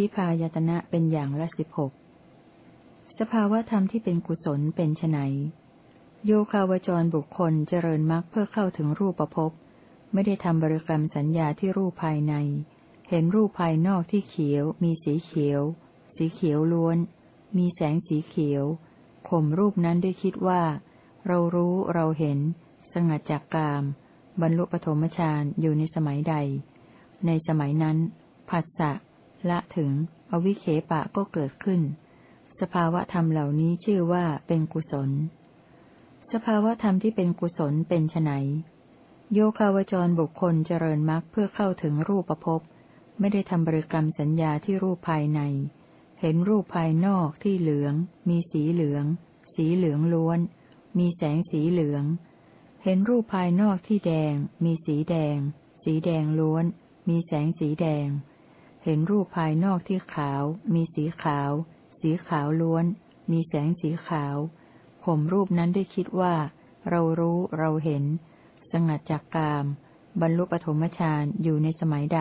จำแนกอภิพายตนะเป็นอย่างละสิบหกสภาวธรรมที่เป็นกุศลเป็นไนโยคาวจรบุคคลเจริญมรรคเพื่อเข้าถึงรูปประพบไม่ได้ทำบริกรรมสัญญาที่รูปภายใน เห็นรูปภายนอกที่เขียว มีสีเขียว สีเขียวล้วน มีแสงสีเขียวข่มรูปนั้นด้วยคิดว่า เรารู้เราเห็น สงัดจากกาม บรรลุปฐมฌานอยู่ในสมัยใด ในสมัยนั้น ผัสสะ ละถึง อวิเคปะก็เกิดขึ้น สภาวะธรรมเหล่านี้ชื่อว่าเป็นกุศล สภาวะธรรมที่เป็นกุศลเป็นไนโยคาวจรบุคคลเจริญมรรคเพื่อเข้าถึงรูปประพไม่ได้ทำบริกรรมสัญญาที่รูปภายใน เห็นรูปภายนอกที่เหลือง มีสีเหลือง สีเหลืองล้วน มีแสงสีเหลือง เห็นรูปภายนอกที่แดง มีสีแดง สีแดงล้วน มีแสงสีแดง เห็นรูปภายนอกที่ขาว มีสีขาว สีขาวล้วน มีแสงสีขาว ข่มรูปนั้นได้คิดว่า เรารู้เราเห็น สงัดจากกาม บรรลุปฐมฌานอยู่ในสมัยใด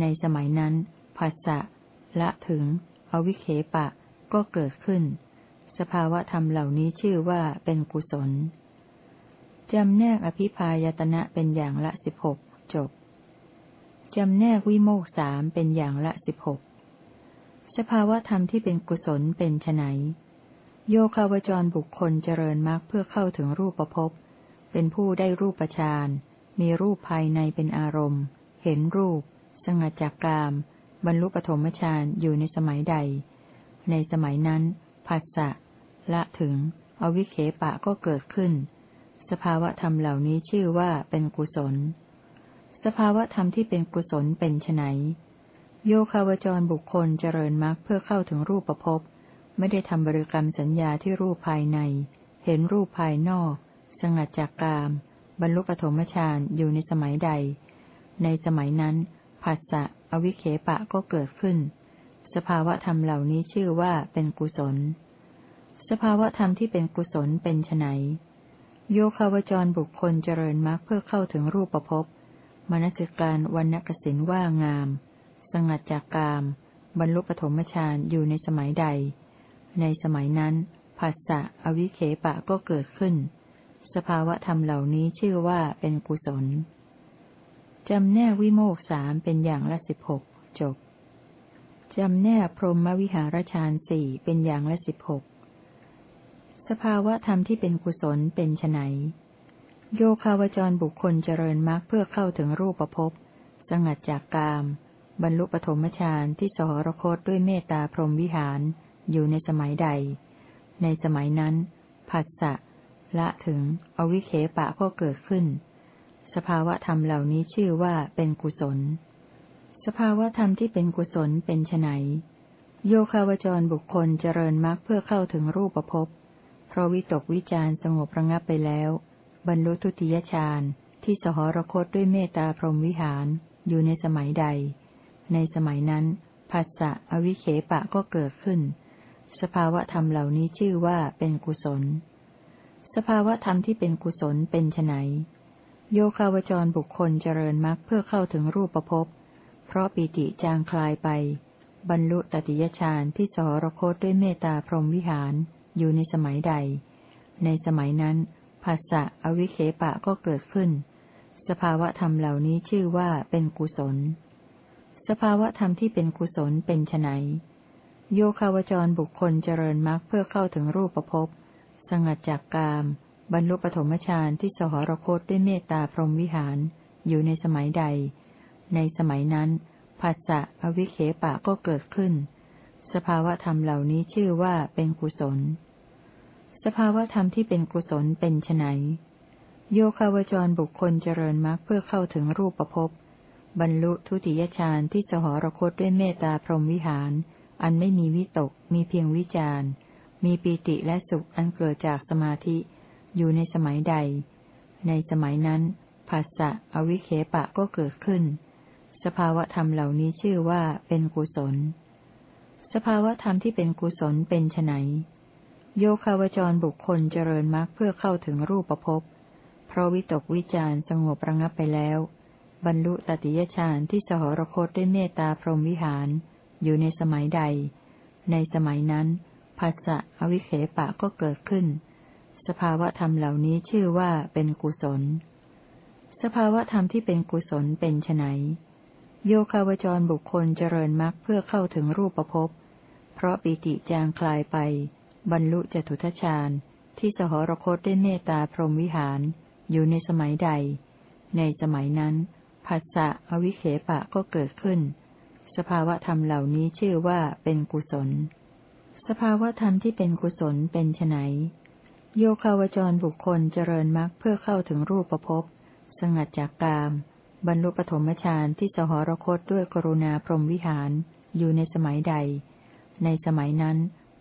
ในสมัยนั้นภาษะละถึง อวิเคปะ ก็เกิดขึ้น สภาวะธรรมเหล่านี้ชื่อว่าเป็นกุศลจำแนกอภิพายตนะเป็นอย่างละสิบหกจบ จำแนกวิโมกสามเป็นอย่างละสิบหกสภาวะธรรมที่เป็นกุศลเป็นไนโยคาวจรบุคคลเจริญมรรคเพื่อเข้าถึงรูปภพ เป็นผู้ได้รูปฌาน มีรูปภายในเป็นอารมณ์ เห็นรูป สงัดจากกาม บรรลุปฐมฌานอยู่ในสมัยใด ในสมัยนั้นผัสสะละถึง อวิเคปะก็เกิดขึ้น สภาวะธรรมเหล่านี้ชื่อว่าเป็นกุศล สภาวะธรรมที่เป็นกุศลเป็นไนโยคาวจรบุคคลเจริญมรรคเพื่อเข้าถึงรูปประพไม่ได้ทำบริกรรมสัญญาที่รูปภายใน เห็นรูปภายนอก สงัดจากกาม บรรลุปฐมฌานอยู่ในสมัยใด ในสมัยนั้นผัสสะอวิเคปะก็เกิดขึ้น สภาวะธรรมเหล่านี้ชื่อว่าเป็นกุศล สภาวะธรรมที่เป็นกุศลเป็นไนโยคาวจรบุคคลเจริญมรรคเพื่อเข้าถึงรูปประพ มนสิการวันนกสินว่างาม สงัดจากกาม บรรลุปฐมฌานอยู่ในสมัยใด ในสมัยนั้นผัสสะอวิเคปะก็เกิดขึ้น สภาวะธรรมเหล่านี้ชื่อว่าเป็นกุศลจำแนกวิโมกสามเป็นอย่างละสิบหกจบจำแนกพรหมวิหารฌานสี่เป็นอย่างละสิบหกสภาวะธรรมที่เป็นกุศลเป็นไน โยคาวจรบุคคลเจริญมรรคเพื่อเข้าถึงรูปภพ สงัดจากกาม บรรลุปฐมฌานที่สหรคตด้วยเมตตาพรหมวิหาร อยู่ในสมัยใด ในสมัยนั้น ผัสสะละถึง อวิเคปะก็เกิดขึ้น สภาวะธรรมเหล่านี้ชื่อว่าเป็นกุศล สภาวะธรรมที่เป็นกุศลเป็นไนโยคาวจรบุคคลเจริญมรรคเพื่อเข้าถึงรูปภพ เพราะวิตกวิจารสงบระงับไปแล้ว บรรลุทุติยฌานที่สหรคตด้วยเมตตาพรหมวิหาร อยู่ในสมัยใด ในสมัยนั้นภาษะอวิเคปะก็เกิดขึ้น สภาวะธรรมเหล่านี้ชื่อว่าเป็นกุศล สภาวะธรรมที่เป็นกุศลเป็นไนโยคาวจรบุคคลเจริญมรรคเพื่อเข้าถึงรูปประพบเพราะปีติจางคลายไป บรรลุตติยฌานที่สหรคตด้วยเมตตาพรหมวิหาร อยู่ในสมัยใด ในสมัยนั้น ภาษะอวิเคปะก็เกิดขึ้น สภาวะธรรมเหล่านี้ชื่อว่าเป็นกุศล สภาวะธรรมที่เป็นกุศลเป็นไนโยคาวจรบุคคลเจริญมรรคเพื่อเข้าถึงรูปประพบสงัดจากกาม บรรลุปฐมฌานที่สหรคตด้วยเมตตาพรหมวิหาร อยู่ในสมัยใด ในสมัยนั้นภาษะอวิเคปะก็เกิดขึ้น สภาวะธรรมเหล่านี้ชื่อว่าเป็นกุศล สภาวะธรรมที่เป็นกุศลเป็นไนโยคาวจรบุคคลเจริญมรรคเพื่อเข้าถึงรูปประพบรรลุทุติยฌานที่สหรคตด้วยเมตตาพรหมวิหาร อันไม่มีวิตก มีเพียงวิจารมีปีติและสุขอันเกิดจากสมาธิ อยู่ในสมัยใด ในสมัยนั้นภาษะอวิเคปะก็เกิดขึ้น สภาวะธรรมเหล่านี้ชื่อว่าเป็นกุศล สภาวะธรรมที่เป็นกุศลเป็นไน โยคาวจรบุคคลเจริญมรรคเพื่อเข้าถึงรูปภพ เพราะวิตกวิจารสงบระงับไปแล้ว บรรลุตติยฌานที่สหรคตด้วยเมตตาพรหมวิหาร อยู่ในสมัยใด ในสมัยนั้นภาษะอวิเคปะก็เกิดขึ้น สภาวะธรรมเหล่านี้ชื่อว่าเป็นกุศล สภาวะธรรมที่เป็นกุศลเป็นไนโยคาวจรบุคคลเจริญมรรคเพื่อเข้าถึงรูปภพ เพราะปิติจางคลายไป บรรลุจตุทชาญที่สหรคตด้วยเมตตาพรหมวิหาร อยู่ในสมัยใด ในสมัยนั้นภาษะอวิเคปะก็เกิดขึ้น สภาวะธรรมเหล่านี้ชื่อว่าเป็นกุศล สภาวะธรรมที่เป็นกุศลเป็นไนโยคาวจรบุคคลเจริญมรรคเพื่อเข้าถึงรูปภพสงัดจากกาม บรรลุปฐมฌานที่สหรคตด้วยกรุณาพรหมวิหารอยู่ในสมัยใด ในสมัยนั้น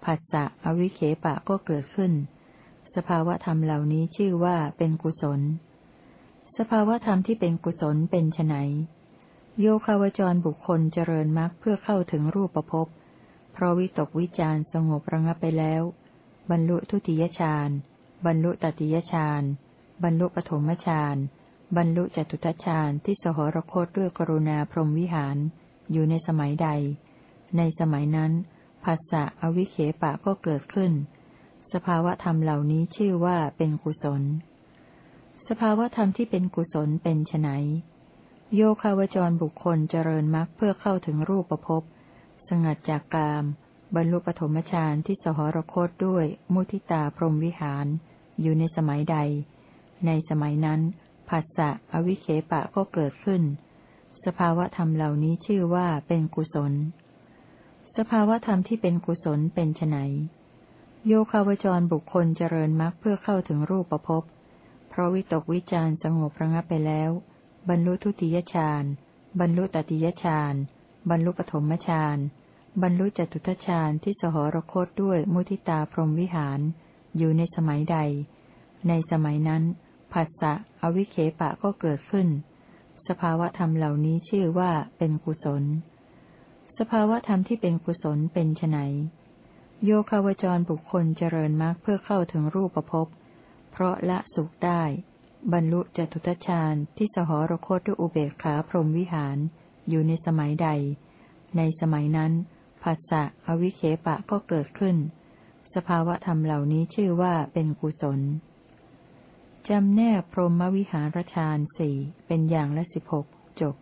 ผัสสะอวิเคปะก็เกิดขึ้น สภาวะธรรมเหล่านี้ชื่อว่าเป็นกุศล สภาวธรรมที่เป็นกุศลเป็นไนโยคาวจรบุคคลเจริญมรรคเพื่อเข้าถึงรูปภพ เพราะวิตกวิจารสงบระงับไปแล้ว บรรลุทุติยฌาน บรรลุตติยฌาน บรรลุปฐมฌาน บรรลุจตุตฌานที่สหรคตด้วยกรุณาพรหมวิหาร อยู่ในสมัยใด ในสมัยนั้น ภาษะอวิเคปะก็เกิดขึ้น สภาวะธรรมเหล่านี้ชื่อว่าเป็นกุศล สภาวธรรมที่เป็นกุศลเป็นไนโยคาวจรบุคคลเจริญมรรคเพื่อเข้าถึงรูปภพสงัดจากกาม บรรลุปฐมฌานที่สหรคตด้วย มุทิตาพรหมวิหาร อยู่ในสมัยใด ในสมัยนั้นผัสสะอวิเคปะก็เกิดขึ้น สภาวธรรมเหล่านี้ชื่อว่าเป็นกุศล สภาวธรรมที่เป็นกุศลเป็นไนโยคาวจรบุคคลเจริญมรรคเพื่อเข้าถึงรูปภพ เพราะวิตกวิจารสงบระงับไปแล้ว บรรลุทุติยฌาน บรรลุตติยฌาน บรรลุปฐมฌาน บรรลุจตุทฌานที่สหรคตด้วยมุทิตาพรหมวิหาร อยู่ในสมัยใด ในสมัยนั้นภาษะอวิเคปะก็เกิดขึ้น สภาวะธรรมเหล่านี้ชื่อว่าเป็นกุศล สภาวธรรมที่เป็นกุศลเป็นไนโยคาวจรบุคคลเจริญมรรคเพื่อเข้าถึงรูปภพ เพราะละสุขได้ บรรลุจตุตฌานที่สหรคตด้วยอุเบกขาพรหมวิหาร อยู่ในสมัยใด ในสมัยนั้นภาษะอวิเคปะก็เกิดขึ้น สภาวะธรรมเหล่านี้ชื่อว่าเป็นกุศลจำแนกพรหมวิหารฌานสี่เป็นอย่างละสิบหกจบ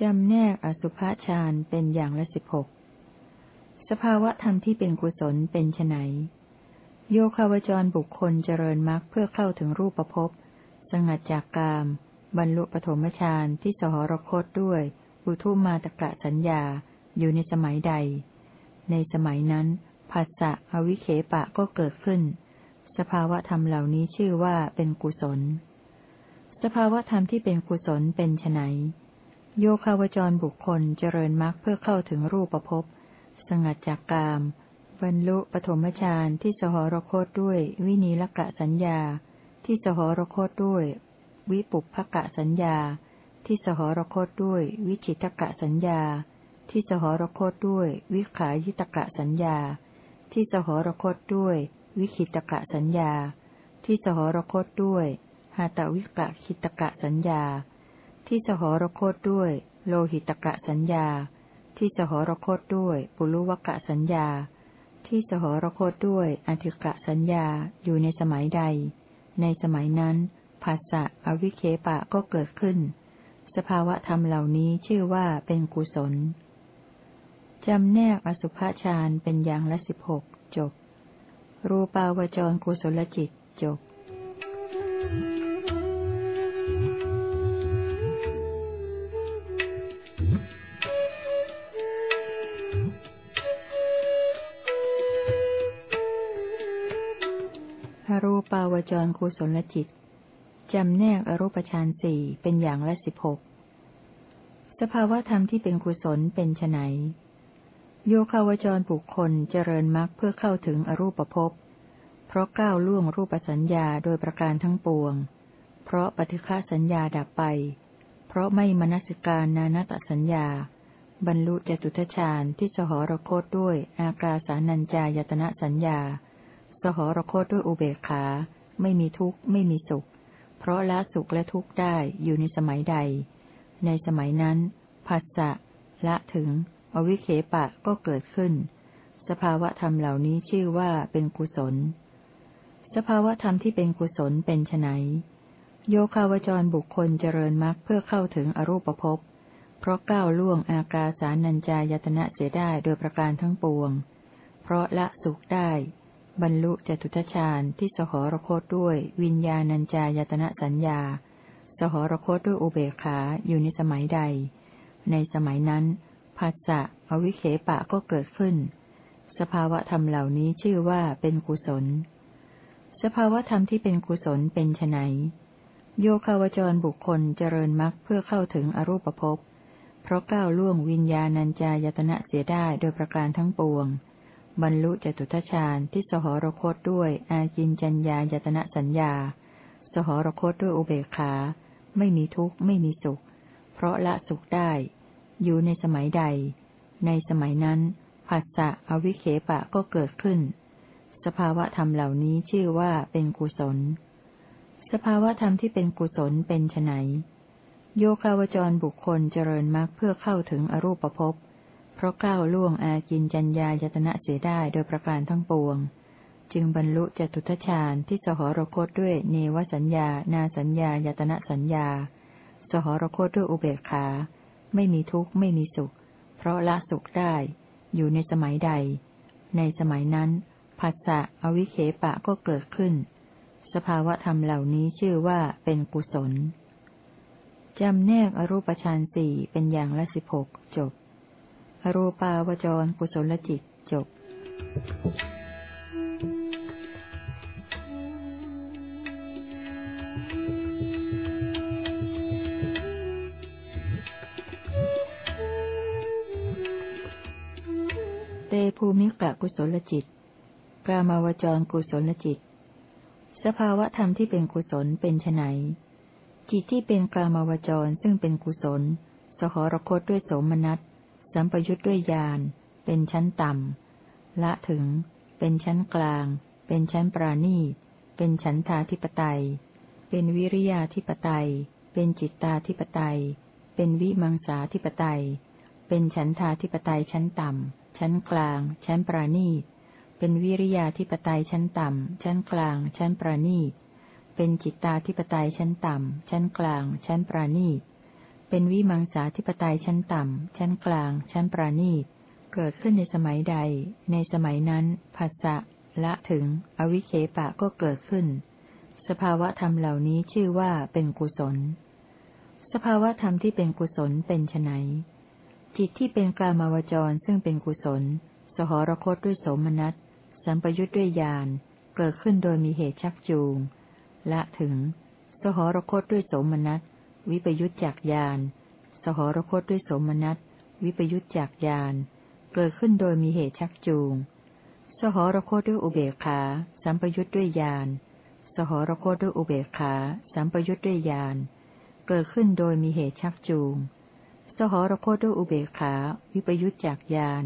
จำแนกอสุภฌานเป็นอย่างละสิบหก สภาวะธรรมที่เป็นกุศลเป็นไนโยคาวจรบุคคลเจริญมรรคเพื่อเข้าถึงรูปภพ สงัดจากกาม บรรลุปฐมฌานที่สหรคตด้วย อุทุมาตกะสัญญา อยู่ในสมัยใด ในสมัยนั้นภาษะอวิเคปะก็เกิดขึ้น สภาวะธรรมเหล่านี้ชื่อว่าเป็นกุศล สภาวะธรรมที่เป็นกุศลเป็นไน โยคาวจรบุคคลเจริญมรรคเพื่อเข้าถึงรูปภพสงัดจากกาม บรรลุปฐมฌานที่สหรคตด้วยวินีลกะสัญญา ที่สหรคตด้วย วิปุพกะสัญญา ที่สหรคตด้วย วิจิตกะสัญญา ที่สหรคตด้วย วิขายิตกะสัญญา ที่สหรคตด้วย วิคิตกะสัญญา ที่สหรคตด้วยหาตวิกะคิตกะสัญญา ที่สหรคตด้วย โลหิตกะสัญญา ที่สหรคตด้วย ปุรุวกะสัญญา ที่สหรคตด้วยอธิกะสัญญาอยู่ในสมัยใด ในสมัยนั้นภาษะอวิเคปะก็เกิดขึ้น สภาวะธรรมเหล่านี้ชื่อว่าเป็นกุศลจำแนกอสุภาฌานเป็นอย่างละสิบหกจบ รูปาวจรกุศลจิตจบ จรกุศลจิตจำแนกอรูปฌานสี่เป็นอย่างละสิบหกสภาวะธรรมที่เป็นกุศลเป็นไนโยคาวจรบุคคลเจริญมรรคเพื่อเข้าถึงอรูปภพ เพราะก้าวล่วงรูปสัญญาโดยประการทั้งปวง เพราะปฏิฆาสัญญาดับไป เพราะไม่มนสิการนานาตสัญญา บรรลุจตุทชาญที่สหรคตด้วยอากาสานัญจายตนะสัญญา สหรคตด้วยอุเบกขา ไม่มีทุกข์ ไม่มีสุข เพราะละสุขและทุกข์ได้อยู่ในสมัยใด ในสมัยนั้นผัสสะละถึง อวิเคปะก็เกิดขึ้น สภาวะธรรมเหล่านี้ชื่อว่าเป็นกุศล สภาวะธรรมที่เป็นกุศลเป็นไนโยคาวจรบุคคลเจริญมรรคเพื่อเข้าถึงอรูปภพ เพราะก้าวล่วงอากาสานัญจายตนะเสียได้โดยประการทั้งปวง เพราะละสุขได้ บรรลุจตุทชาญที่สหรคตด้วยวิญญาณัญจายตนะสัญญา สหรคตด้วยอุเบกขาอยู่ในสมัยใด ในสมัยนั้นภาษะอวิเคปะก็เกิดขึ้น สภาวะธรรมเหล่านี้ชื่อว่าเป็นกุศล สภาวะธรรมที่เป็นกุศลเป็นไนโยคาวจรบุคคลเจริญมรรคเพื่อเข้าถึงอรูปภพ เพราะก้าวล่วงวิญญาณัญจายตนะเสียได้โดยประการทั้งปวง บรรลุจตุทชาญที่สหรคตด้วยอาจินจัญญายตนะสัญญา สหรคตด้วยอุเบกขา ไม่มีทุกข์ ไม่มีสุข เพราะละสุขได้ อยู่ในสมัยใด ในสมัยนั้นผัสสะอวิเคปะก็เกิดขึ้น สภาวะธรรมเหล่านี้ชื่อว่าเป็นกุศล สภาวะธรรมที่เป็นกุศลเป็นไนโยคาวจรบุคคลเจริญมรรคเพื่อเข้าถึงอรูปภพ เพราะก้าวล่วงอากินจัญญายตนะเสียได้โดยประการทั้งปวง จึงบรรลุจตุทชาญที่สหรคตด้วยเนวสัญญา นาสัญญายตนะสัญญา สหรคตด้วยอุเบกขา ไม่มีทุกข์ไม่มีสุข เพราะละสุขได้ อยู่ในสมัยใด ในสมัยนั้นภัสสะอวิเคปะก็เกิดขึ้น สภาวะธรรมเหล่านี้ชื่อว่าเป็นกุศลจำแนกอรูปฌานสี่เป็นอย่างละสิบหกจบ อรูปาวจรกุศลจิตจบเตภูมิกะกุศลจิต กามาวจรกุศลจิต สภาวะธรรมที่เป็นกุศลเป็นไนจิตที่เป็นกลามาวจรซึ่งเป็นกุศล สหรคตด้วยโสมนัส สัมปยุทธ์ด้วยญาณเป็นชั้นต่ำละถึง เป็นชั้นกลาง เป็นชั้นปราณีเป็นชั้นทาธิปไตย เป็นวิริยาธิปไตย เป็นจิตตาธิปไตย เป็นวิมังสาธิปไตย เป็นฉันทาธิปไตยชั้นต่ำ ชั้นกลาง ชั้นปราณีตเป็นวิริยาธิปไตยชั้นต่ำ ชั้นกลาง ชั้นประณีตเป็นจิตตาธิปไตยชั้นต่ำ ชั้นกลาง ชั้นประณีต เป็นวิมังสาธิปไตยชั้นต่ำ ชั้นกลาง ชั้นประณีต เกิดขึ้นในสมัยใด ในสมัยนั้นภาษะละถึง อวิเคปะก็เกิดขึ้น สภาวะธรรมเหล่านี้ชื่อว่าเป็นกุศล สภาวะธรรมที่เป็นกุศลเป็นไนจิตที่เป็นกลามาวจรซึ่งเป็นกุศล สหรคตด้วยโสมนัส สัมปยุทธ์ด้วยญาณ เกิดขึ้นโดยมีเหตุชักจูง ละถึง สหรคตด้วยโสมนัส วิปยุทธจากญาณสหรคตด้วยโสมนัสวิปยุทธจากญาณเกิดขึ้นโดยมีเหตุชักจูง สหรคตด้วยอุเบกขา สัมปยุทธ์ด้วยญาณสหรคตด้วยอุเบกขา สัมปยุทธ์ด้วยญาณเกิดขึ้นโดยมีเหตุชักจูง สหรคตด้วยอุเบกขา วิปยุทธจากญาณ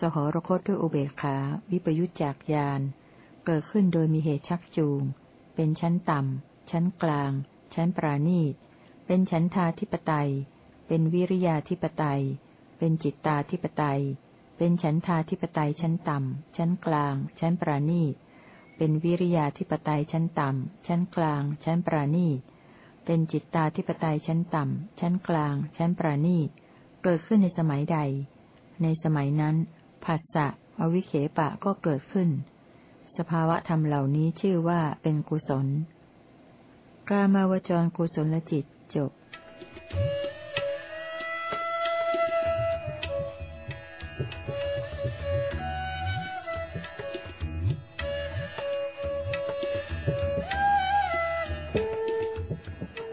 สหรคตด้วยอุเบกขา วิปยุจจากญาณเกิดขึ้นโดยมีเหตุชักจูง เป็นชั้นต่ำ ชั้นกลาง ชั้นปราณีต เป็นชั้นทาธิปไตย เป็นวิริยาธิปไตย เป็นจิตตาธิปไตย เป็นชั้นทาธิปไตยชั้นต่ำ ชั้นกลาง ชั้นปราณีต เป็นวิริยาธิปไตยชั้นต่ำ ชั้นกลาง ชั้นปราณีต เป็นจิตตาธิปไตยชั้นต่ำ ชั้นกลาง ชั้นปราณีต เกิดขึ้นในสมัยใด ในสมัยนั้นผัสสะอวิเคปะก็เกิดขึ้น สภาวะธรรมเหล่านี้ชื่อว่าเป็นกุศล กามาวจรกุศลจิต จบ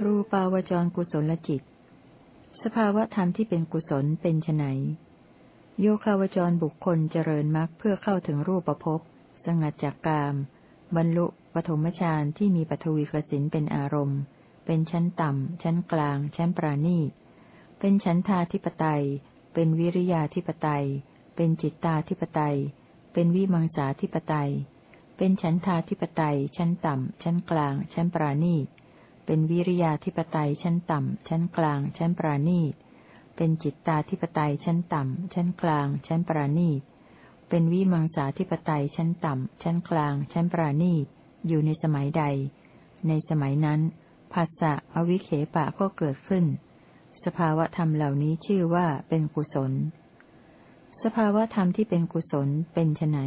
รูปาวจรกุศลจิต สภาวะธรรมที่เป็นกุศลเป็นไนโยคาวจรบุคคลเจริญมรรคเพื่อเข้าถึงรูปภพสงัดจากกาม บรรลุปฐมฌานที่มีปฐวีกสินเป็นอารมณ์ เป็นชั้นต่ำ ชั้นกลาง ชั้นปราณีเป็นชั้นทาธิปไตย เป็นวิริยาธิปไตย เป็นจิตตาธิปไตย เป็นวิมังสาธิปไตย เป็นชั้นทาธิปไตย ชั้นต่ำ ชั้นกลาง ชั้นปราณีเป็นวิริยาธิปไตย ชั้นต่ำ ชั้นกลาง ชั้นปราณีต เป็นจิตตาธิปไตย ชั้นต่ำ ชั้นกลาง ชั้นปราณีต เป็นวิมังสาธิปไตย ชั้นต่ำ ชั้นกลาง ชั้นปราณีต อยู่ในสมัยใด ในสมัยนั้น ภาษะอวิเคปะก็เกิดขึ้น สภาวะธรรมเหล่านี้ชื่อว่าเป็นกุศล สภาวะธรรมที่เป็นกุศลเป็นไน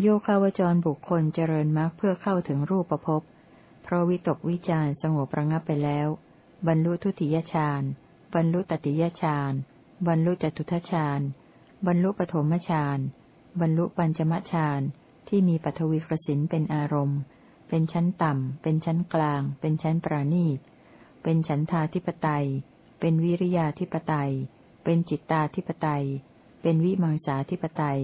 โยคาวจรบุคคลเจริญมรรคเพื่อเข้าถึงรูปประพบเพราะวิตกวิจารสงบระงับไปแล้ว บรรลุทุติยฌานบรรลุตติยฌานบรรลุจตุทฌานบรรลุปฐมฌานบรรลุปัญจมฌานที่มีปฐวีกสินเป็นอารมณ์ เป็นชั้นต่ำ เป็นชั้นกลาง เป็นชั้นปราณีต เป็นฉันทาธิปไตย เป็นวิริยาธิปไตย เป็นจิตตาธิปไตย เป็นวิมังสาธิปไตย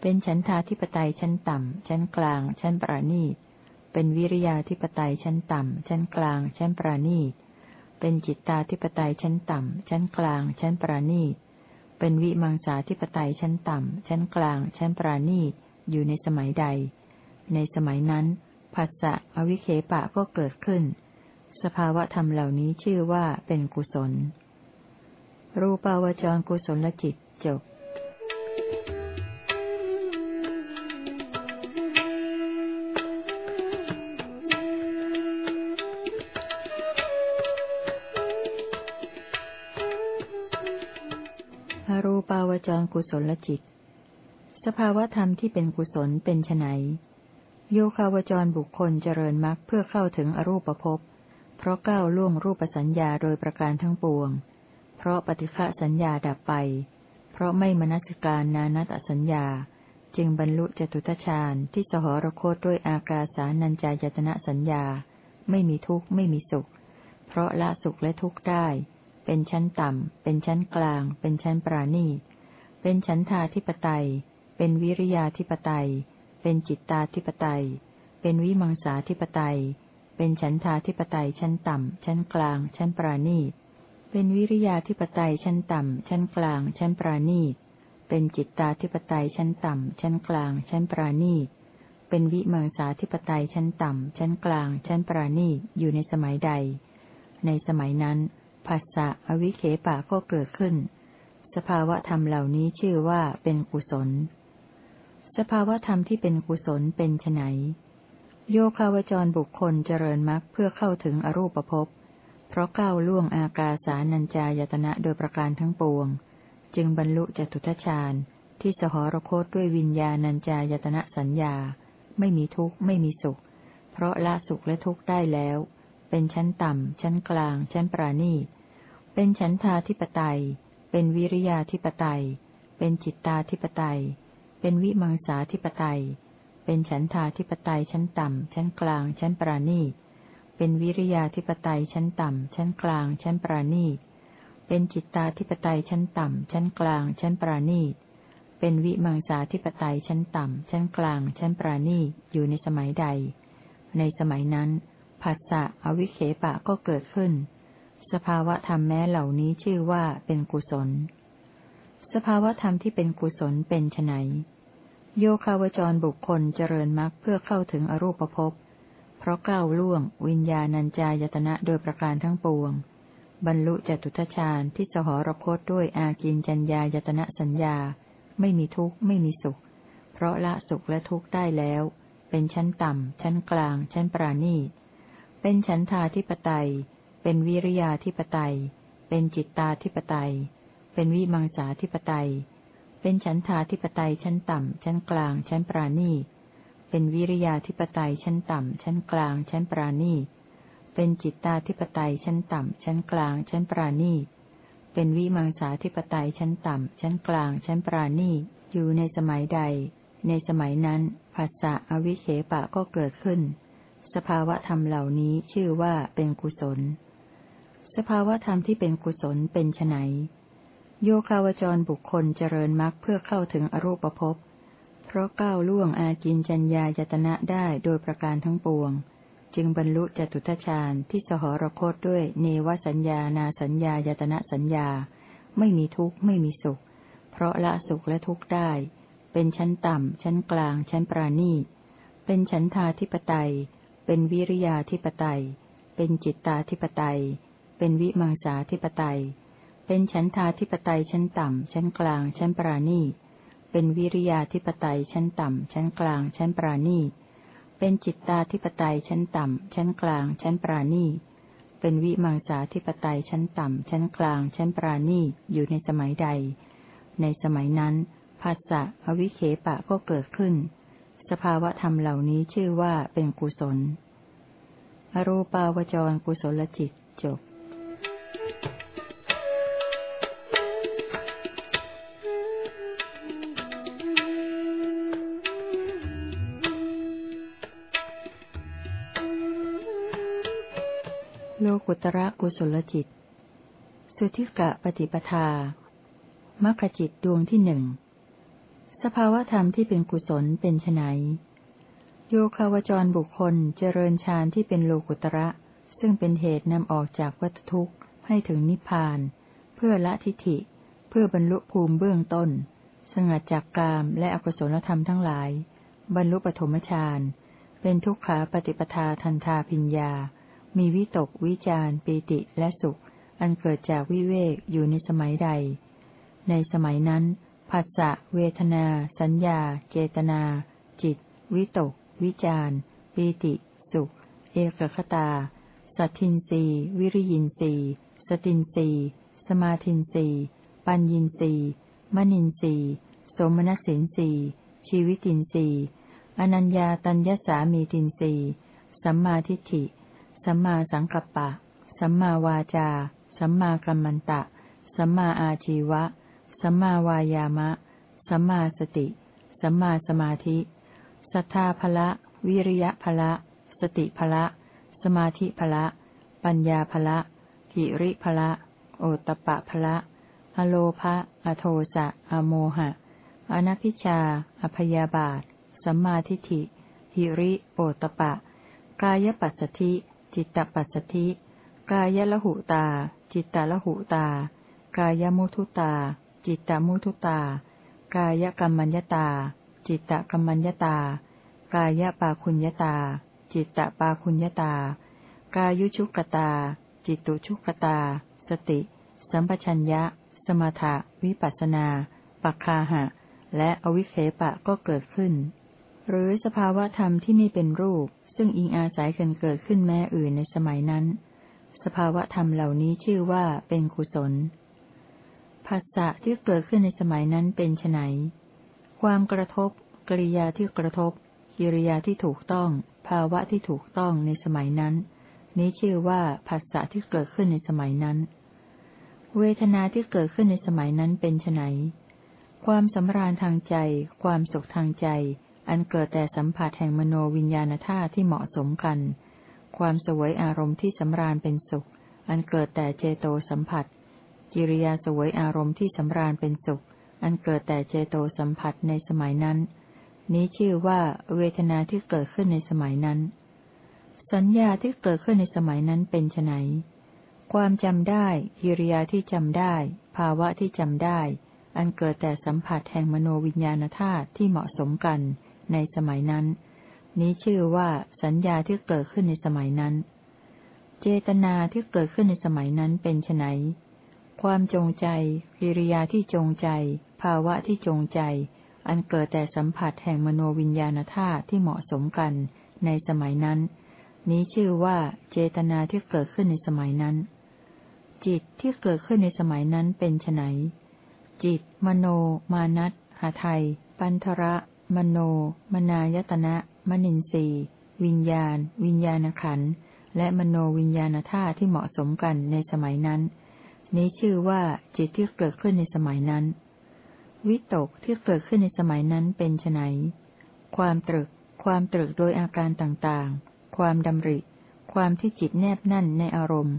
เป็นฉันทาธิปไตยชั้นต่ำ ชั้นกลาง ชั้นปราณีต เป็นวิริยาธิปไตยชั้นต่ำ ชั้นกลาง ชั้นปราณีต เป็นจิตตาธิปไตยชั้นต่ำ ชั้นกลาง ชั้นปราณีต เป็นวิมังสาธิปไตยชั้นต่ำ ชั้นกลาง ชั้นปราณีต อยู่ในสมัยใด ในสมัยนั้น ภาษะอวิเคปะก็เกิดขึ้น สภาวะธรรมเหล่านี้ชื่อว่าเป็นกุศล รูปาวจรกุศลจิตจบรูปาวจรกุศลจิต สภาวธรรมที่เป็นกุศลเป็นไน โยคาวจรบุคคลเจริญมรรคเพื่อเข้าถึงอรูปภพ เพราะก้าวล่วงรูปสัญญาโดยประการทั้งปวง เพราะปฏิฆะสัญญาดับไป เพราะไม่มนสิการนานัตสัญญา จึงบรรลุจตุตฌานที่สหรคตด้วยอากาสานัญจายตนะสัญญา ไม่มีทุกข์ไม่มีสุข เพราะละสุขและทุกข์ได้ เป็นชั้นต่ำ เป็นชั้นกลาง เป็นชั้นปราณีตเป็นชั้นทาธิปไตย เป็นวิริยาธิปไตย เป็นจิตตาธิปไตย เป็นวิมังสาธิปไตย เป็นชั้นทาธิปไตยชั้นต่ำ ชั้นกลาง ชั้นปราณีต เป็นวิริยาธิปไตยชั้นต่ำ ชั้นกลาง ชั้นปราณีต เป็นจิตตาธิปไตยชั้นต่ำ ชั้นกลาง ชั้นปราณีต เป็นวิมังสาธิปไตยชั้นต่ำ ชั้นกลาง ชั้นปราณีต อยู่ในสมัยใด ในสมัยนั้นผัสสะอวิเคปะก็เกิดขึ้น สภาวะธรรมเหล่านี้ชื่อว่าเป็นกุศล สภาวะธรรมที่เป็นกุศลเป็นไนโยคาวจรบุคคลเจริญมรรคเพื่อเข้าถึงอรูปภพ เพราะก้าวล่วงอากาสานัญจายตนะโดยประการทั้งปวง จึงบรรลุจตุทัชฌาญที่สหรคตด้วยวิญญาณัญจายตนะสัญญา ไม่มีทุกข์ไม่มีสุข เพราะละสุขและทุกข์ได้แล้ว เป็นชั้นต่ำ ชั้นกลาง ชั้นปราณีตเป็นชั้นทาธิปไตย เป็นวิริยาธิปไตย เป็นจิตตาธิปไตย เป็นวิมังสาธิปไตย เป็นฉันทาธิปไตยชั้นต่ำ ชั้นกลาง ชั้นปราณีต เป็นวิริยาธิปไตยชั้นต่ำ ชั้นกลาง ชั้นปราณีต เป็นจิตตาธิปไตยชั้นต่ำ ชั้นกลาง ชั้นปราณีต เป็นวิมังสาธิปไตยชั้นต่ำ ชั้นกลาง ชั้นปราณีต อยู่ในสมัยใด ในสมัยนั้นผัสสะอวิเคปะก็เกิดขึ้น สภาวะธรรมแม้เหล่านี้ชื่อว่าเป็นกุศล สภาวะธรรมที่เป็นกุศลเป็นไนโยคาวจรบุคคลเจริญมรรคเพื่อเข้าถึงอรูปภพ เพราะก้าวล่วง วิญญาณัญจายตนะโดยประการทั้งปวง บรรลุจตุทชาญที่สหรคตด้วยอากินจัญญายตนะสัญญา ไม่มีทุกข์ไม่มีสุข เพราะละสุขและทุกข์ได้แล้ว เป็นชั้นต่ำ ชั้นกลาง ชั้นปราณีตเป็นฉันทาธิปไตย เป็นวิริยาธิปไตย เป็นจิตตาธิปไตย เป็นวิมังสาธิปไตย เป็นฉันทาธิปไตยชั้นต่ำ ชั้นกลาง ชั้นปราณีเป็นวิริยาธิปไตยชั้นต่ำ ชั้นกลาง ชั้นปราณีเป็นจิตตาธิปไตยชั้นต่ำ ชั้นกลาง ชั้นปราณีเป็นวิมังสาธิปไตยชั้นต่ำ ชั้นกลาง ชั้นปราณีอยู่ในสมัยใด ในสมัยนั้นภาษะอวิเคปะก็เกิดขึ้น สภาวะธรรมเหล่านี้ชื่อว่าเป็นกุศล สภาวะธรรมที่เป็นกุศลเป็นไน โยคาวจรบุคคลเจริญมรรคเพื่อเข้าถึงอรูปภพ เพราะก้าวล่วงอาจินจัญญายตนะได้โดยประการทั้งปวง จึงบรรลุจตุทชาญที่สหรคตด้วยเนวสัญญานาสัญญายตนะสัญญา ไม่มีทุกข์ไม่มีสุข เพราะละสุขและทุกข์ได้ เป็นชั้นต่ำ ชั้นกลาง ชั้นปราณีเป็นชั้นทาธิปไตย เป็นวิริยาธิปไตยเเป็นจิตตาธิปไตย เป็นวิมังสาธิปไตย เป็นฉันทาธิปไตยชั้นต่ำ ชั้นกลาง ชั้นปราณีเป็นวิริยาธิปไตยชั้นต่ำ ชั้นกลาง ชั้นปราณีเป็นจิตตาธิปไตยชั้นต่ำ ชั้นกลาง ชั้นปราณีเป็นวิมังสาธิปไตยชั้นต่ำ ชั้นกลาง ชั้นปราณีอยู่ในสมัยใด ในสมัยนั้นภาษะอวิเคปะก็เกิดขึ้น สภาวะธรรมเหล่านี้ชื่อว่าเป็นกุศล อรูปาวจรกุศลจิตจบ โลกุตระกุศลจิต สุธิกะปฏิปทามรรคจิตดวงที่หนึ่ง สภาวธรรมที่เป็นกุศลเป็นไนโยคาวจรบุคคลเจริญฌานที่เป็นโลกุตระ ซึ่งเป็นเหตุนำออกจากวัฏทุกข์ให้ถึงนิพพาน เพื่อละทิฏฐิ เพื่อบรรลุภูมิเบื้องต้น สงัดจากกามและอกุศลธรรมทั้งหลาย บรรลุปฐมฌาน เป็นทุกขาปฏิปทาทันทาพิญญา มีวิตกวิจารปีติและสุข อันเกิดจากวิเวกอยู่ในสมัยใด ในสมัยนั้นผัสสะเวทนา สัญญา เจตนา จิต วิตก วิจารปีติ สุข เอกคตา สัตทินรีวิริยินรีสตินรีสมาทินรีปัญญินรีมณินรีสมณสินรีชีวิตินรีอนัญญาตัญญสามีตินรีสัมมาทิฏฐิ สัมมาสังกัปปะ สัมมาวาจา สัมมากัมมันตะ สัมมาอาชีวะ สัมมาวายามะ สัมมาสติ สัมมาสมาธิ สัทธาภละ วิริยะภละ สติภละ สมาธิภละ ปัญญาภละกิริภละ โอตปะภละ อโลภะ อโทสะ อโมหะ อนัพิชา อพยาบาท สัมมาทิฏฐิหิริ โอตปะ กายปัสสธิ จิตตปัสสธิ กายละหุตา จิตตละหุตา กายมุทุตา จิตตมุทุตา กายกรรมัญญตา จิตตกรรมัญญตา กายปาคุญญตา จิตตปาคุญญตา กายุชุกตา จิตุชุกตา สติ สัมปชัญญะ สมถะ วิปัสนาปัคคาหะ และอวิเคปะก็เกิดขึ้น หรือสภาวะธรรมที่ไม่เป็นรูป ซึ่งอิงอาศัยกันเกิดขึ้นแม้อื่นในสมัยนั้น สภาวะธรรมเหล่านี้ชื่อว่าเป็นกุศลภาษะที่เกิดขึ้นในสมัยนั้นเป็นไนความกระทบ กริยาที่กระทบ กิริยาที่ถูกต้อง ภาวะที่ถูกต้องในสมัยนั้น นี้ชื่อว่าภาษะที่เกิดขึ้นในสมัยนั้น เวทนาที่เกิดขึ้นในสมัยนั้นเป็นไนความสำราญทางใจ ความสุขทางใจ อันเกิดแต่สัมผัสแห่งมโนวิญญาณธาตุที่เหมาะสมกัน ความสวยอารมณ์ที่สำราญเป็นสุข อันเกิดแต่เจโตสัมผัส กิริยาสวยอารมณ์ที่สำราญเป็นสุข อันเกิดแต่เจโตสัมผัสในสมัยนั้น นี้ชื่อว่าเวทนาที่เกิดขึ้นในสมัยนั้น สัญญาที่เกิดขึ้นในสมัยนั้นเป็นไนความจำได้ กิริยาที่จำได้ ภาวะที่จำได้ อันเกิดแต่สัมผัสแห่งมโนวิญญาณธาตุที่เหมาะสมกัน ในสมัยนั้น นี้ชื่อว่าสัญญาที่เกิดขึ้นในสมัยนั้น เจตนาที่เกิดขึ้นในสมัยนั้นเป็นไนความจงใจ กิริยาที่จงใจ ภาวะที่จงใจ อันเกิดแต่สัมผัสแห่งมโนวิญญาณธาตุที่เหมาะสมกัน ในสมัยนั้น นี้ชื่อว่าเจตนาที่เกิดขึ้นในสมัยนั้น จิตที่เกิดขึ้นในสมัยนั้นเป็นไนจิต มโน มานัตหาไทยปันทระ มโน มนายตนะ มนินทรีวิญญาณ วิญญาณขันและมโนวิญญาณธาตุที่เหมาะสมกันในสมัยนั้น นี้ชื่อว่าจิตที่เกิดขึ้นในสมัยนั้น วิตกที่เกิดขึ้นในสมัยนั้นเป็นไนความตรึก ความตรึกโดยอาการต่างๆ ความดำริ ความที่จิตแนบแน่นในอารมณ์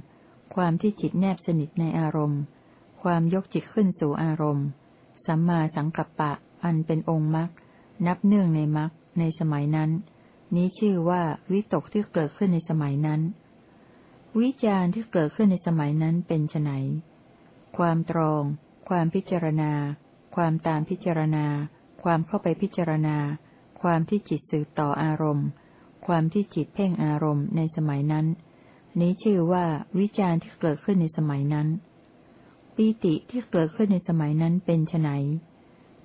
ความที่จิตแนบสนิทในอารมณ์ ความยกจิตขึ้นสู่อารมณ์ สัมมาสังกัปปะ อันเป็นองค์มรรค นับเนื่องในมรรคในสมัยนั้น นี้ชื่อว่าวิตกที่เกิดขึ้นในสมัยนั้น วิจารที่เกิดขึ้นในสมัยนั้นเป็นไนความตรอง ความพิจารณา ความตามพิจารณา ความเข้าไปพิจารณา ความที่จิตสืบต่ออารมณ์ ความที่จิตเพ่งอารมณ์ในสมัยนั้น นี้ชื่อว่าวิจารณ์ที่เกิดขึ้นในสมัยนั้น ปีติที่เกิดขึ้นในสมัยนั้นเป็นไน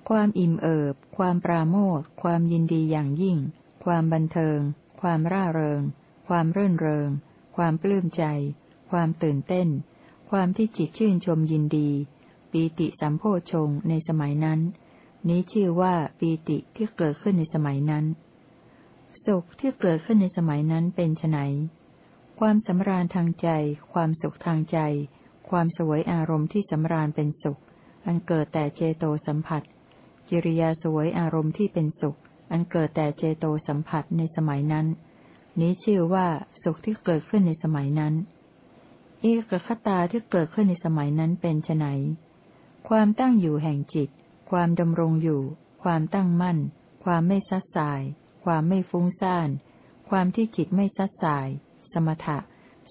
ความอิ่มเอิบ ความปราโมทความยินดีอย่างยิ่ง ความบันเทิง ความร่าเริง ความเรื่นเริง ความปลื้มใจ ความตื่นเต้น ความที่จิตชื่นชมยินดี ปีติสัมโพชงในสมัยนั้น นี้ชื่อว่าปีติที่เกิดขึ้นในสมัยนั้น สุขที่เกิดขึ้นในสมัยนั้นเป็นไนความสำราญทางใจ ความสุขทางใจ ความสวยอารมณ์ที่สำราญเป็นสุข อันเกิดแต่เจโตสัมผัส กิริยาสวยอารมณ์ที่เป็นสุข อันเกิดแต่เจโตสัมผัสในสมัยนั้น นี้ชื่อว่าสุขที่เกิดขึ้นในสมัยนั้น เอกคตาที่เกิดขึ้นในสมัยนั้นเป็นไนความตั้งอยู่แห่งจิต ความดำรงอยู่ ความตั้งมั่น ความไม่ซัดสาย ความไม่ฟุ้งซ่าน ความที่จิตไม่ซัดสาย สมถะ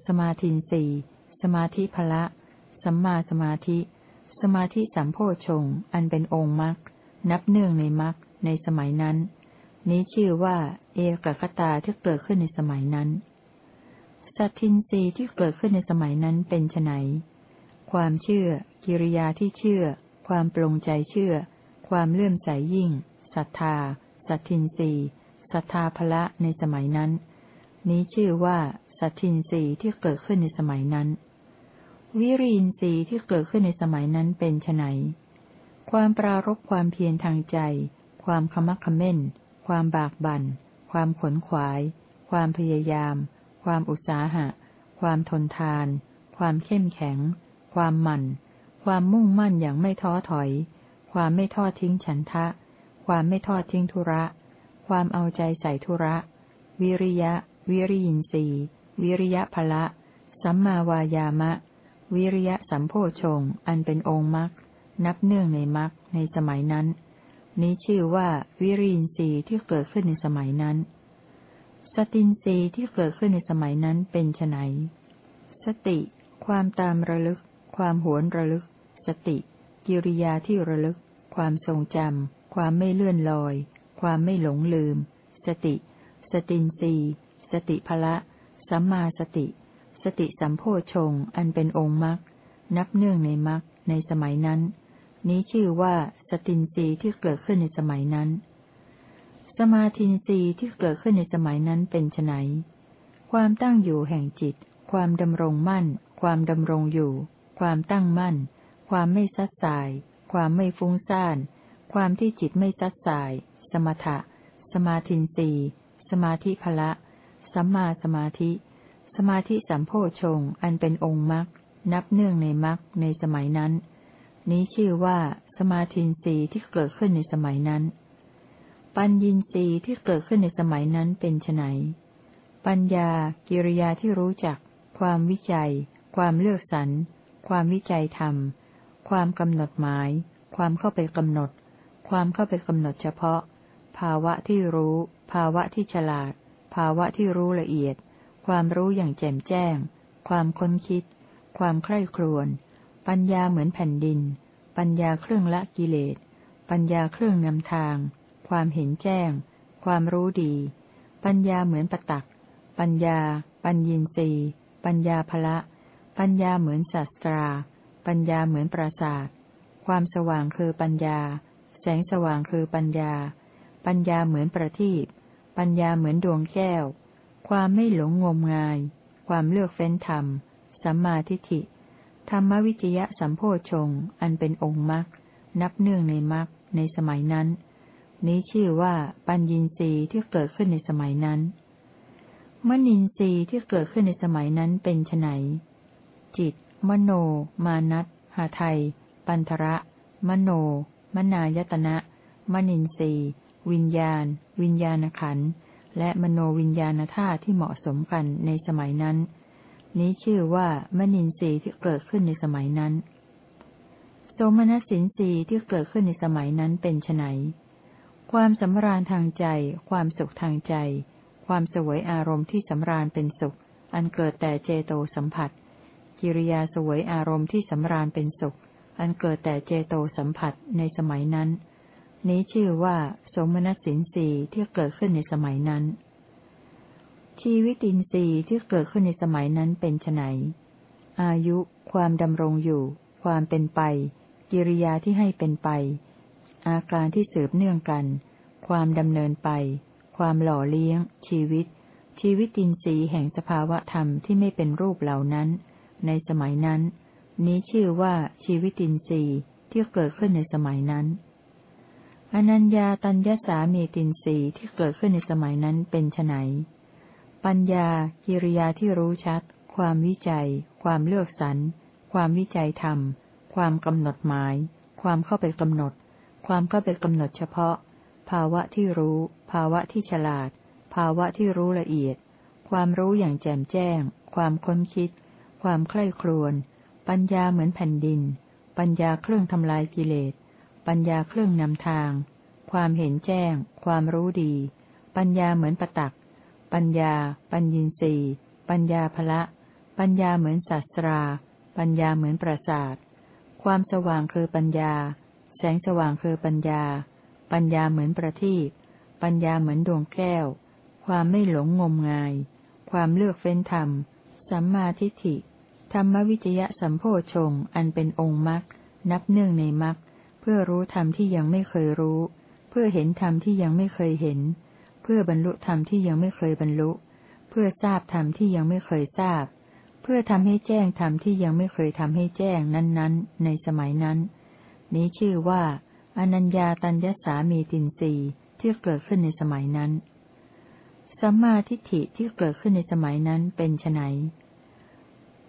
สมาธินสีสมาธิภละ สัมมาสมาธิ สมาธิสัมโพชง อันเป็นองค์มรรค นับเนื่องในมรรคในสมัยนั้น นี้ชื่อว่า เอกคตาที่เกิดขึ้นในสมัยนั้น สัตทินรีที่เกิดขึ้นในสมัยนั้นเป็นไนความเชื่อ กิริยาที่เชื่อ ความปรงใจเชื่อ ความเลื่อมใสยยิ่งศรัทธาสัตทินรีศรัทธาภละในสมัยนั้น นี้ชื่อว่าสัตทินรีที่เกิดขึ้นในสมัยนั้น วิรินรีที่เกิดขึ้นในสมัยนั้นเป็นไน ความปรารบความเพียรทางใจ ความขมักขม้น ความบากบัน่น ความขนขวาย ความพยายาม ความอุตสาหะ ความทนทาน ความเข้มแข็ง ความหมั่น ความมุ่งมั่นอย่างไม่ท้อถอย ความไม่ทอดทิ้งฉันทะ ความไม่ทอดทิ้งธุระ ความเอาใจใส่ธุระ วิริยะ วิริยินสีวิริยะภละ สัมมาวายามะ วิริยะสัมโพชง อันเป็นองค์มรรค นับเนื่องในมรรคในสมัยนั้น นี้ชื่อว่าวิริยินทรีย์ที่เกิดขึ้นในสมัยนั้น สตินทรีย์ที่เกิดขึ้นในสมัยนั้นเป็นไนสติ ความตามระลึก ความหวนระลึก สติ กิริยาที่ระลึก ความทรงจำความไม่เลื่อนลอย ความไม่หลงลืม สติ สตินทรีย์สติภละ สัมมาสติ สติสัมโพชงอันเป็นองค์มรรคนับเนื่องในมรรคในสมัยนั้น นี้ชื่อว่าสตินรีที่เกิดขึ้นในสมัยนั้น สมาธินรีที่เกิดขึ้นในสมัยนั้นเป็นไนความตั้งอยู่แห่งจิต ความดำรงมั่น ความดำรงอยู่ ความตั้งมั่น ความไม่ซัดสาย ความไม่ฟุ้งซ่าน ความที่จิตไม่ซัดสาย สมถะ สมาธินรีสมาธิภละ สัมมาสมาธิ สมาธิสัมโพชง อันเป็นองค์มรรค นับเนื่องในมรรคในสมัยนั้น นี้ชื่อว่าสมาธินรีที่เกิดขึ้นในสมัยนั้น ปัญญินรีที่เกิดขึ้นในสมัยนั้นเป็นไนปัญญา กิริยาที่รู้จัก ความวิจัย ความเลือกสรร ความวิจัยธรรม ความกำหนดหมาย ความเข้าไปกำหนด ความเข้าไปกำหนดเฉพาะ ภาวะที่รู้ ภาวะที่ฉลาด ภาวะที่รู้ละเอียด ความรู้อย่างแจ่มแจ้ง ความค้นคิด ความใคร่ครวญ ปัญญาเหมือนแผ่นดิน ปัญญาเครื่องละกิเลส ปัญญาเครื่องนำทาง ความเห็นแจ้ง ความรู้ดี ปัญญาเหมือนประตัก ปัญญา ปัญญีสีปัญญาภละ ปัญญาเหมือนศาสตรา ปัญญาเหมือนปราศาสความสว่างคือปัญญา แสงสว่างคือปัญญา ปัญญาเหมือนประทีปปัญญาเหมือนดวงแก้ว ความไม่หลงงมงาย ความเลือกเฟ้นธรรม สัมมาทิฏฐิ ธรรมวิจยะสัมโพชงอันเป็นองค์มรรคนับเนื่องในมรรคในสมัยนั้น นี้ชื่อว่าปัญญินทรีย์ที่เกิดขึ้นในสมัยนั้นมณินทรีย์ที่เกิดขึ้นในสมัยนั้นเป็นไนจิต มโน มานัตหาไทย ปันทระ มโน มนายตนะมณินทรีย์วิญญาณ วิญญาณขันและมโนวิญญาณธาตุที่เหมาะสมกันในสมัยนั้น นี้ชื่อว่ามนินทรีย์ที่เกิดขึ้นในสมัยนั้น โสมนัสินทรีย์ที่เกิดขึ้นในสมัยนั้นเป็นไนความสำราญทางใจ ความสุขทางใจ ความสวยอารมณ์ที่สำราญเป็นสุข อันเกิดแต่เจโตสัมผัส กิริยาสวยอารมณ์ที่สำราญเป็นสุข อันเกิดแต่เจโตสัมผัสในสมัยนั้น นี้ชื่อว่า สมณสินสีที่เกิดขึ้นในสมัยนั้น ชีวิตินทรีย์ที่เกิดขึ้นในสมัยนั้นเป็นไนอายุ ความดำรงอยู่ ความเป็นไป กิริยาที่ให้เป็นไป อาการที่สืบเนื่องกัน ความดำเนินไป ความหล่อเลี้ยง ชีวิต ชีวิตินทรีย์แห่งสภาวะธรรมที่ไม่เป็นรูปเหล่านั้น ในสมัยนั้น นี้ชื่อว่าชีวิตินทรีย์ที่เกิดขึ้นในสมัยนั้นอนัญญาตัญญสามีตินรีที่เกิดขึ้นในสมัยนั้นเป็นไน ปัญญากิริยาที่รู้ชัด ความวิจัย ความเลือกสรร ความวิจัยธรรม ความกำหนดหมาย ความเข้าไปกำหนด ความเข้าไปกำหนดเฉพาะ ภาวะที่รู้ ภาวะที่ฉลาด ภาวะที่รู้ละเอียด ความรู้อย่างแจ่มแจ้ง ความค้นคิด ความใคร่ครวญ ปัญญาเหมือนแผ่นดิน ปัญญาเครื่องทำลายกิเลส ปัญญาเครื่องนำทาง ความเห็นแจ้ง ความรู้ดี ปัญญาเหมือนประตัก ปัญญา ปัญญินรีปัญญาภละ ปัญญาเหมือนศาสตรา ปัญญาเหมือนประสาทความสว่างคือปัญญา แสงสว่างคือปัญญา ปัญญาเหมือนประทีปปัญญาเหมือนดวงแก้ว ความไม่หลงงมงาย ความเลือกเฟ้นธรรม สัมมาทิฏฐิ ธรรมวิจยะสัมโพชง อันเป็นองค์มรรค นับเนื่องในมรรคพื่อรู้ธรรมที่ยังไม่เคยรู้ เพื่อเห็นธรรมที่ยังไม่เคยเห็น พื่อบรรลุธรรมที่ยังไม่เคยบรรลุ เพื่อทราบธรรมที่ยังไม่เคยทราบ เพื่อทำให้แจ้งธรรมที่ยังไม่เคยทำให้แจ้งนั้น ๆ ในสมัยนั้น นี้ชื่อว่า อนัญญาตัญญสามีตินรีที่เกิดขึ้นในสมัยนั้น สัมมาทิฏฐิที่เกิดขึ้นในสมัยนั้นเป็นไน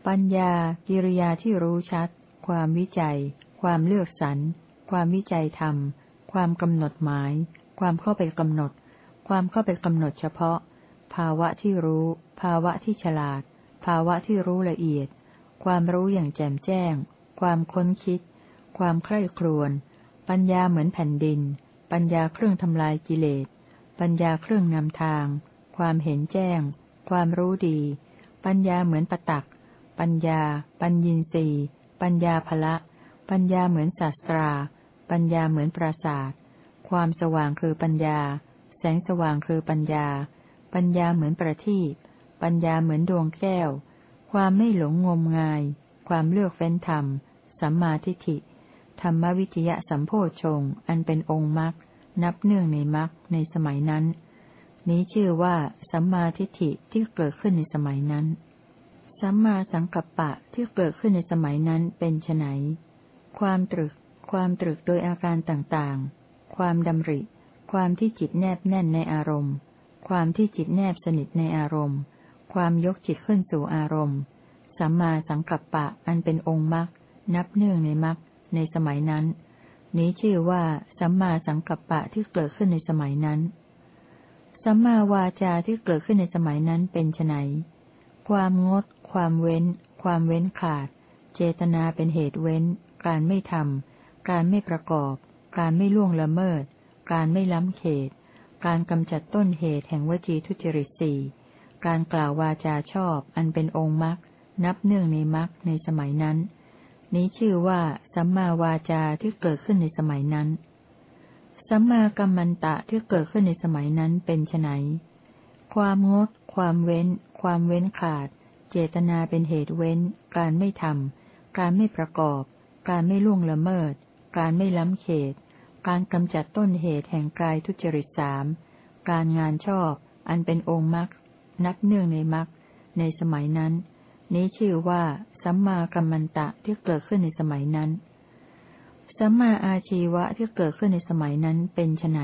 ปัญญา กิริยาที่รู้ชัด ความวิจัย ความเลือกสรร ความวิจัยธรรม ความกำหนดหมาย ความเข้าไปกำหนด ความเข้าไปกำหนดเฉพาะ ภาวะที่รู้ ภาวะที่ฉลาด ภาวะที่รู้ละเอียด ความรู้อย่างแจ่มแจ้ง ความค้นคิด ความใคร่ครวญ ปัญญาเหมือนแผ่นดิน ปัญญาเครื่องทำลายกิเลส ปัญญาเครื่องนำทาง ความเห็นแจ้ง ความรู้ดี ปัญญาเหมือนประตัก ปัญญา ปัญญินรีปัญญาภละ ปัญญาเหมือนศาสตรา ปัญญาเหมือนปราศาสตร์ความสว่างคือปัญญา แสงสว่างคือปัญญา ปัญญาเหมือนประทีปปัญญาเหมือนดวงแก้ว ความไม่หลงงมงาย ความเลือกเฟ้นธรรม สัมมาทิฏฐิ ธรรมวิจยะสัมโพชงอันเป็นองค์มรรค นับเนื่องในมรรคในสมัยนั้น นี้ชื่อว่าสัมมาทิฏฐิที่เกิดขึ้นในสมัยนั้น สัมมาสังกัปปะที่เกิดขึ้นในสมัยนั้นเป็นไนความตรึก ความตรึกโดยอาการต่างๆ ความดำริ ความที่จิตแนบแน่นในอารมณ์ ความที่จิตแนบสนิทในอารมณ์ ความยกจิตขึ้นสู่อารมณ์ สัมมาสังกัปปะอันเป็นองค์มรรคนับเนื่องในมรรคในสมัยนั้น นี้ชื่อว่าสัมมาสังกัปปะที่เกิดขึ้นในสมัยนั้น สัมมาวาจาที่เกิดขึ้นในสมัยนั้นเป็นไนความงด ความเว้น ความเว้นขาด เจตนาเป็นเหตุเว้น การไม่ทำการไม่ประกอบ การไม่ล่วงละเมิด การไม่ล้ำเขต การกำจัดต้นเหตุแห่งวจีทุจริตสี่การกล่าววาจาชอบอันเป็นองค์มรรคนับเนื่องในมรรคในสมัยนั้น นี้ชื่อว่าสัมมาวาจาที่เกิดขึ้นในสมัยนั้น สัมมากัมมันตะที่เกิดขึ้นในสมัยนั้นเป็นไนความงด ความเว้น ความเว้นขาด เจตนาเป็นเหตุเว้น การไม่ทำการไม่ประกอบ การไม่ล่วงละเมิด การไม่ล้ำเขต การกำจัดต้นเหตุแห่งกายทุจริตสามการงานชอบ อันเป็นองค์มรรคนับเนื่องในมรรคในสมัยนั้น นี้ชื่อว่า สัมมากัมมันตะที่เกิดขึ้นในสมัยนั้น สัมมาอาชีวะที่เกิดขึ้นในสมัยนั้นเป็นไน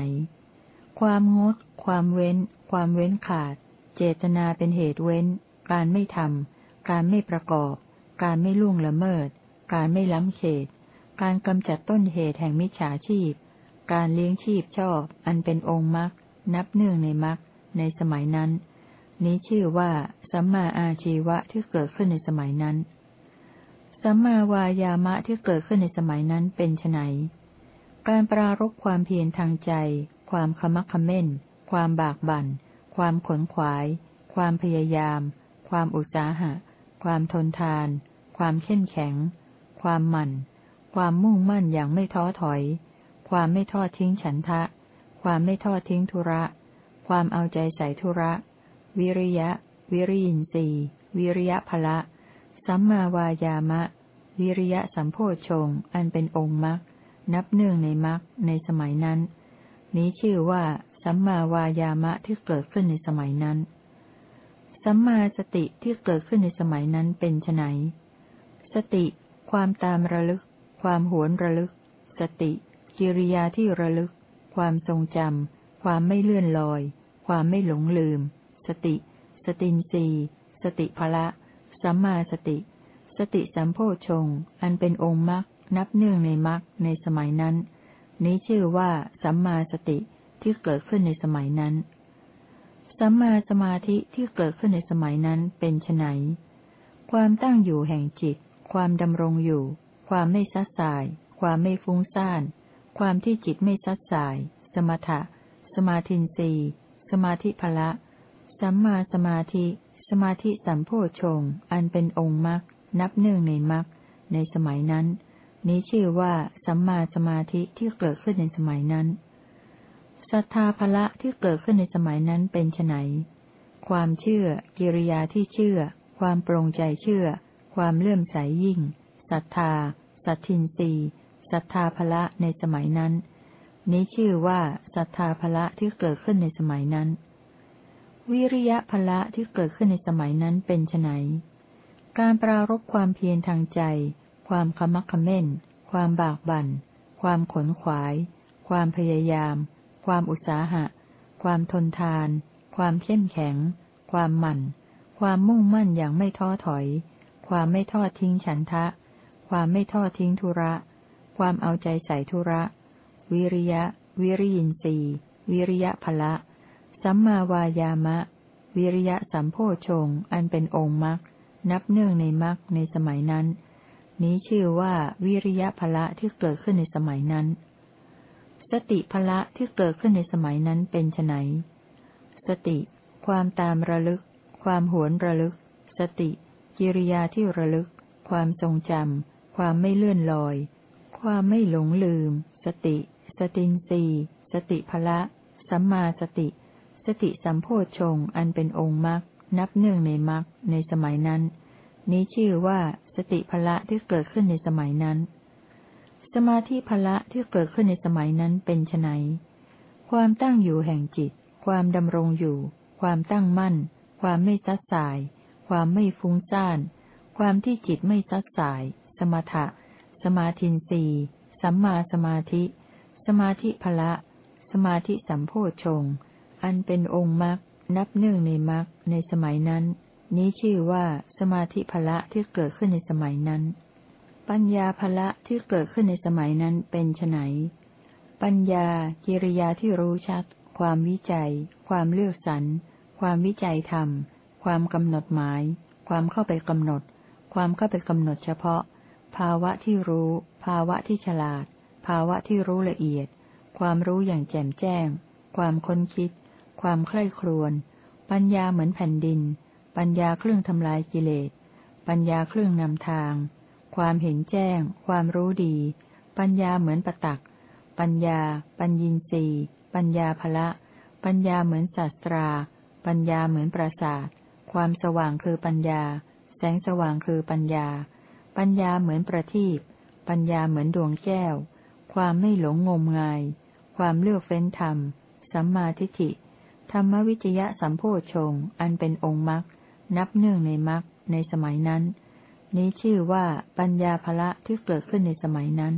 ความงด ความเว้น ความเว้นขาด เจตนาเป็นเหตุเว้น การไม่ทำการไม่ประกอบ การไม่ล่วงละเมิด การไม่ล้ำเขต การกำจัดต้นเหตุแห่งมิจฉาชีพ การเลี้ยงชีพชอบ อันเป็นองค์มรรคนับเนื่องในมรรคในสมัยนั้น นี้ชื่อว่า สัมมาอาชีวะที่เกิดขึ้นในสมัยนั้น สัมมาวายามะที่เกิดขึ้นในสมัยนั้นเป็นไนการปรารบความเพียรทางใจ ความขมักขม้น ความบากบัน่น ความขนขวาย ความพยายาม ความอุตสาหะ ความทนทาน ความเข้มแข็ง ความหมั่น ความมุ่งมั่นอย่างไม่ท้อถอย ความไม่ทอดทิ้งฉันทะ ความไม่ทอดทิ้งธุระ ความเอาใจใส่ธุระ วิริยะ วิริยินทรีย์วิริยะพละ สัมมาวายามะ วิริยะสัมโพชง อันเป็นองค์มรรค นับเนื่องในมรรคในสมัยนั้น นี้ชื่อว่า สัมมาวายามะที่เกิดขึ้นในสมัยนั้น สัมมาสติที่เกิดขึ้นในสมัยนั้นเป็นไนสติ ความตามระลึก ความหวนระลึก สติ กิริยาที่ระลึก ความทรงจำ ความไม่เลื่อนลอย ความไม่หลงลืม สติ สตินสีสติภละ สัมมาสติ สติสัมโพชง อันเป็นองค์มรรค นับเนื่องในมรรคในสมัยนั้น นี้ชื่อว่า สัมมาสติที่เกิดขึ้นในสมัยนั้น สัมมาสมาธิที่เกิดขึ้นในสมัยนั้นเป็นไนความตั้งอยู่แห่งจิต ความดำรงอยู่ ความไม่ซัดสาย ความไม่ฟุ้งซ่าน ความที่จิตไม่ซัดสาย สมถะ สมาธินีสมาธิภละ สัมมาสมาธิ สมาธิสัมโพชง อันเป็นองค์มรรค นับเนื่องในมรรค ในสมัยนั้น นี้ชื่อว่าสัมมาสมาธิที่เกิดขึ้นในสมัยนั้น ศรัทธาภละที่เกิดขึ้นในสมัยนั้นเป็นไนความเชื่อ กิริยาที่เชื่อ ความปรงใจเชื่อ ความเลื่อมใสยยิ่ง ศรัทธา สัตทินรี ศรัทธาภละในสมัยนั้น นี้ชื่อว่าศรัทธาภละที่เกิดขึ้นในสมัยนั้น วิริยะภละที่เกิดขึ้นในสมัยนั้นเป็นไนการปรารบความเพียรทางใจ ความขมักขม้น ความบากบัน่น ความขนขวาย ความพยายาม ความอุตสาหะ ความทนทาน ความเข้มแข็ง ความหมั่น ความมุ่งมั่นอย่างไม่ท้อถอย ความไม่ทอดทิ้งฉันทะ ความไม่ทอดทิ้งธุระ ความเอาใจใส่ธุระ วิริยะ วิริยินทรีวิริยะภละสัมมาวายามะ วิริยะสัมโพชง อันเป็นองค์มรรคนับเนื่องในมรรคในสมัยนั้น นี้ชื่อว่าวิริยะภละที่เกิดขึ้นในสมัยนั้น สติภละที่เกิดขึ้นในสมัยนั้นเป็นไนสติ ความตามระลึก ความหวนระลึก สติ กิริยาที่ระลึก ความทรงจำความไม่เลื่อนลอย ความไม่หลงลืม สติ สตินสีสติภละ สัมมาสติ สติสัมโพชงอันเป็นองค์มรรคนับเนื่องในมรรคในสมัยนั้น นี้ชื่อว่าสติภละที่เกิดขึ้นในสมัยนั้น สมาธิภละที่เกิดขึ้นในสมัยนั้นเป็นไนความตั้งอยู่แห่งจิต ความดำรงอยู่ ความตั้งมั่น ความไม่ซัดสาย ความไม่ฟุ้งซ่าน ความที่จิตไม่ซัดสาย สมถะ สมาธินสีสัมมาสมาธิ สมาธิภละ สมาธิสัมโพชง อันเป็นองค์มรรคนับเนื่องในมรรคในสมัยนั้น นี้ชื่อว่าสมาธิภละที่เกิดขึ้นในสมัยนั้น ปัญญาภละที่เกิดขึ้นในสมัยนั้นเป็นไนปัญญากิริยาที่รู้ชัด ความวิจัย ความเลือกสรรความวิจัยธรรม ความกำหนดหมาย ความเข้าไปกำหนด ความเข้าไปกำหนดเฉพาะ ภาวะที่รู้ ภาวะที่ฉลาด ภาวะที่รู้ละเอียด ความรู้อย่างแจ่มแจ้ง ความค้นคิด ความใคร่ครวญ ปัญญาเหมือนแผ่นดิน ปัญญาเครื่องทำลายกิเลส ปัญญาเครื่องนำทาง ความเห็นแจ้ง ความรู้ดี ปัญญาเหมือนประตัก ปัญญา ปัญญินรีปัญญาภละ ปัญญาเหมือนศาสตรา ปัญญาเหมือนปราศาสความสว่างคือปัญญา แสงสว่างคือปัญญา ปัญญาเหมือนประทีปปัญญาเหมือนดวงแก้ว ความไม่หลงงมงาย ความเลือกเฟ้นธรรม สัมมาทิฏฐิ ธรรมวิจยะสัมโพชง อันเป็นองค์มรรค นับเนื่องในมรรค ในสมัยนั้น นี้ชื่อว่าปัญญาภละที่เกิดขึ้นในสมัยนั้น